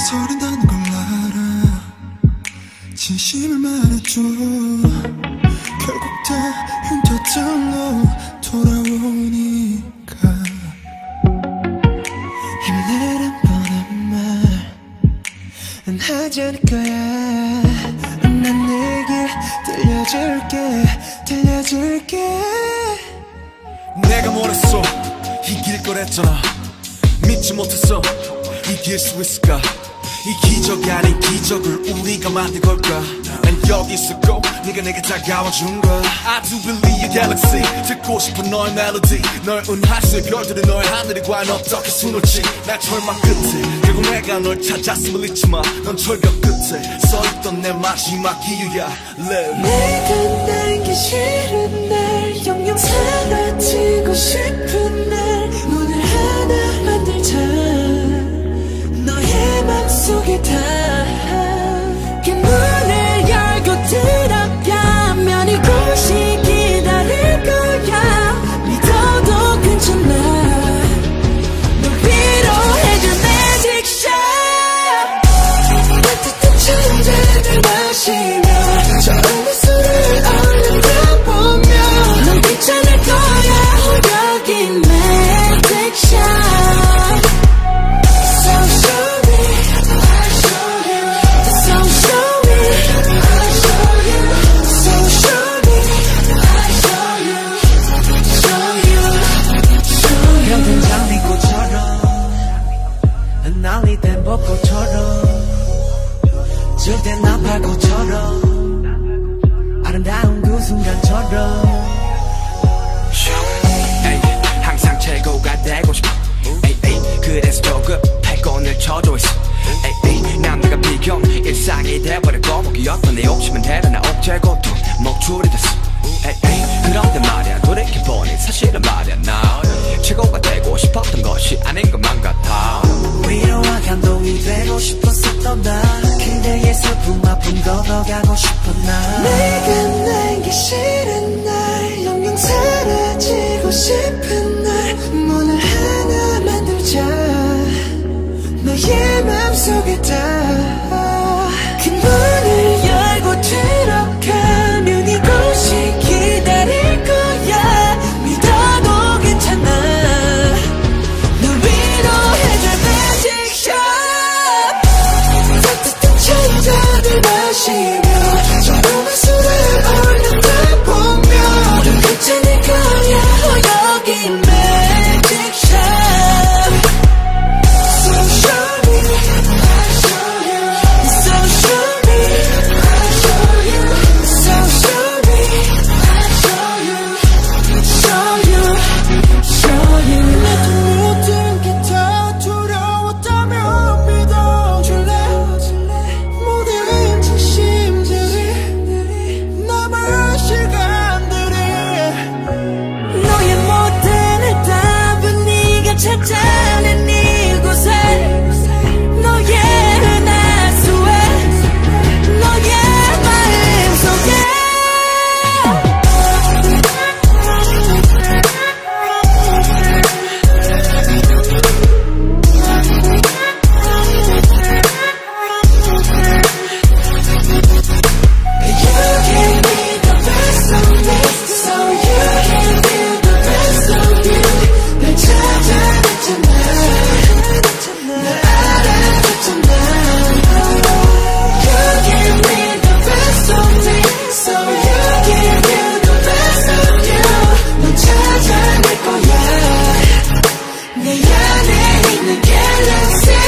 망설인다는 걸 알아. 진심을 말해줘. 결국 다 흉터절로 돌아오니까. 힘내란 뻔한 말은 하지 않을 거야. 난 내게 들려줄게 들려줄게. 내가 뭐랬어? 이길 거랬잖아. 믿지 못했어 이길 수 있을까? 이 기적 아닌 기적을 우리가 만든 걸까? 난 여기 있었고 네가 내게 다가와 준 거야 I do believe your galaxy. 듣고 싶은 너의 멜로디 널 은하수의 별들이 너의 하늘이 과연 어떻게 수놓지? 날 절망 끝에 결국 내가 널 찾았음을 잊지 마넌 철벽 끝에 서있던 내 마지막 이유야. Live 내가 날기 싫은 날 영영 사라지고 싶은 나팔꽃처럼 아름다운 그 순간처럼. 에이, 항상 최고가 되고 싶어. 에이, 에이, 그래서 조급해 곤을 쳐줘 있어. 에이, 남들과 비교 일상이 돼버리고 목이었던 내 욕심은 대단한 억제 고통 목줄이 됐어. 에이, 에이, 그런데 말이야 돌이켜 걷어가고 싶었 나 Let's see.